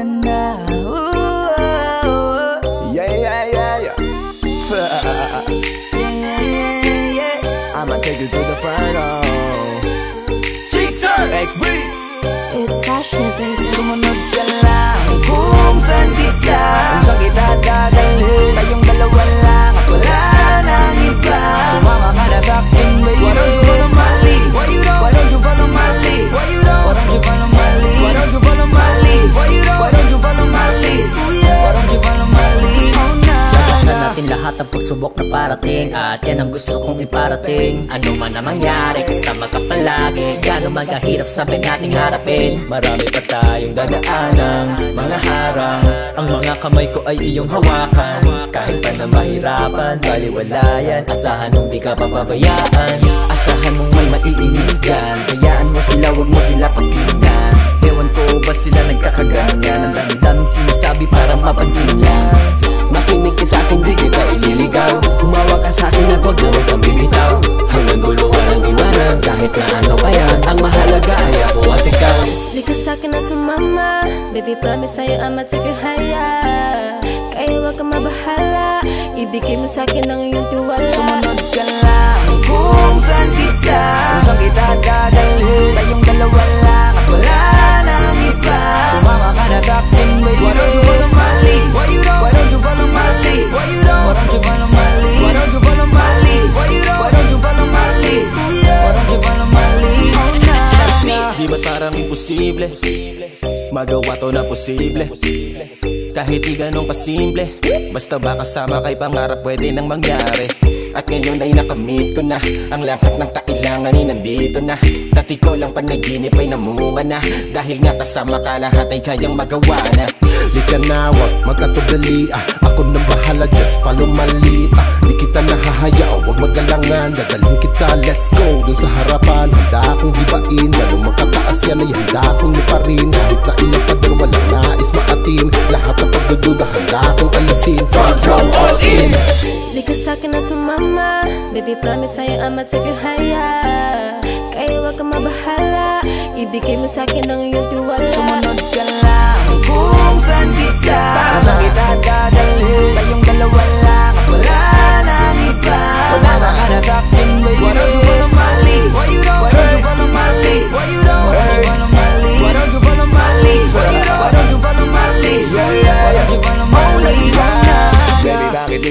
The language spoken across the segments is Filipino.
And now. Natin lahat ng pagsubok na parating At yan ang gusto kong iparating. Ano man ang mangyari, kasama ka palagi. Gano'n magkahirap sabay nating harapin. Marami pa tayong dadaanan Mga harang. Ang mga kamay ko ay iyong hawakan. Kahit pa na mahirapan, baliwala yan Asahan mong di ka pababayaan Asahan mong may maiinis dyan. Kayaan mo sila, wag mo sila pagkinggan Ewan ko ba't sila nagkakaganyan Ang dami-daming sinasabi para mapansin lang huwag na huwag kang bibitaw. Hanggang dulo walang iwanan. Kahit na ano pa yan Ang mahalaga ay ako at ikaw. Di ka sa'kin na sumama. Baby, promise sa'yo you higher. Kaya wag ka mabahala. Ibigay mo sa'kin ang iyong tiwala. Sumunod ka lang kung saan kita Kung imposible. Magawa to na posible. Kahit di ganun kasimple Basta ba kasama kay pangarap pwede nang mangyari. At ngayon ay nakamit ko na Ang lahat ng kailangan ay nandito na. Dati ko lang panaginip ay namunga na. Dahil nga kasama ka lahat ay kayang magawa na. Lika na, wag magkatubali ah. Ako nang bahala, just follow my lead. Ah. Di kita nahahaya, wag magalangan Dadalhin kita, let's go Dun sa harapan, handa akong magkataas yan ay handa akong liparin Kahit na ilang pader, walang nais maatim Lahat ng pagdududa, handa akong alisin Front row, all in. Di ka sa'kin na sumama. Baby, promise sa'yo take you higher. Kaya wag ka mabahala. Ibigay mo sa'kin ang iyong tiwala. Sumunod ka lang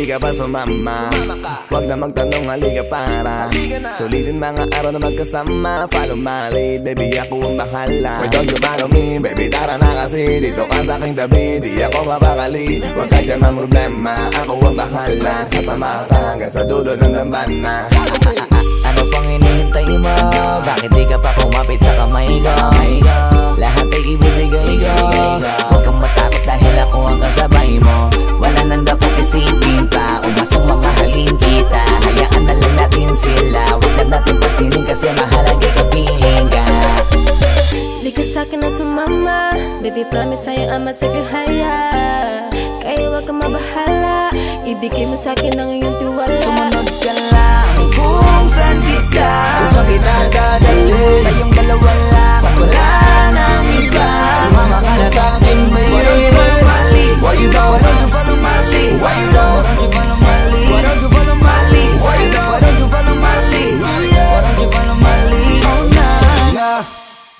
ka pa sumama? Huwag na magtanong, halika para. Sulitin mga araw na magkasama. Follow my lead, baby, ako ang bahala. Why don't you follow me, baby, tara na kasi. Dito ka sa aking tabi, di ako mapakali. Huwag ka dyan problema, ako ang bahala. Sasama ka hanggang sa dulo ng dambana Ano pang hinihintay mo? Bakit di ka pa kumapit sa kamay ko? Lahat ay ibibigay ko. Huwag kang matakot dahil ako sumama Baby, promise sa'yo you higher. Kaya wag ka mabahala. Ibigay mo sa'kin ang iyong tiwala. Sumunod ka lang kung saan kita Kung saan kita dadalhin Tayong dalawa lang wala nang iba. Sumama ka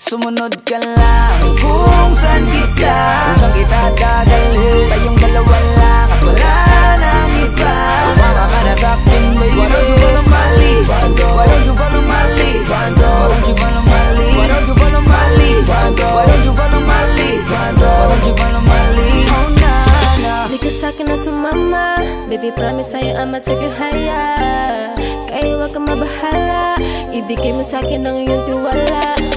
Sumunod ka lang kung saan kita Kung saan kita dadalhin Tayong dalawa lang at wala nang iba Sumama ka na sa'kin baby Why don't you follow my lead? Why don't you follow my lead? Why don't you follow my lead? Why don't you follow my lead? Why don't you follow my lead? Why don't you follow my lead? Oh nah, nah Di ka sa'kin na sumama Baby, promise sa'yo I'ma take you higher Kaya wag ka mabahala Ibigay mo sa'kin ang iyong tiwala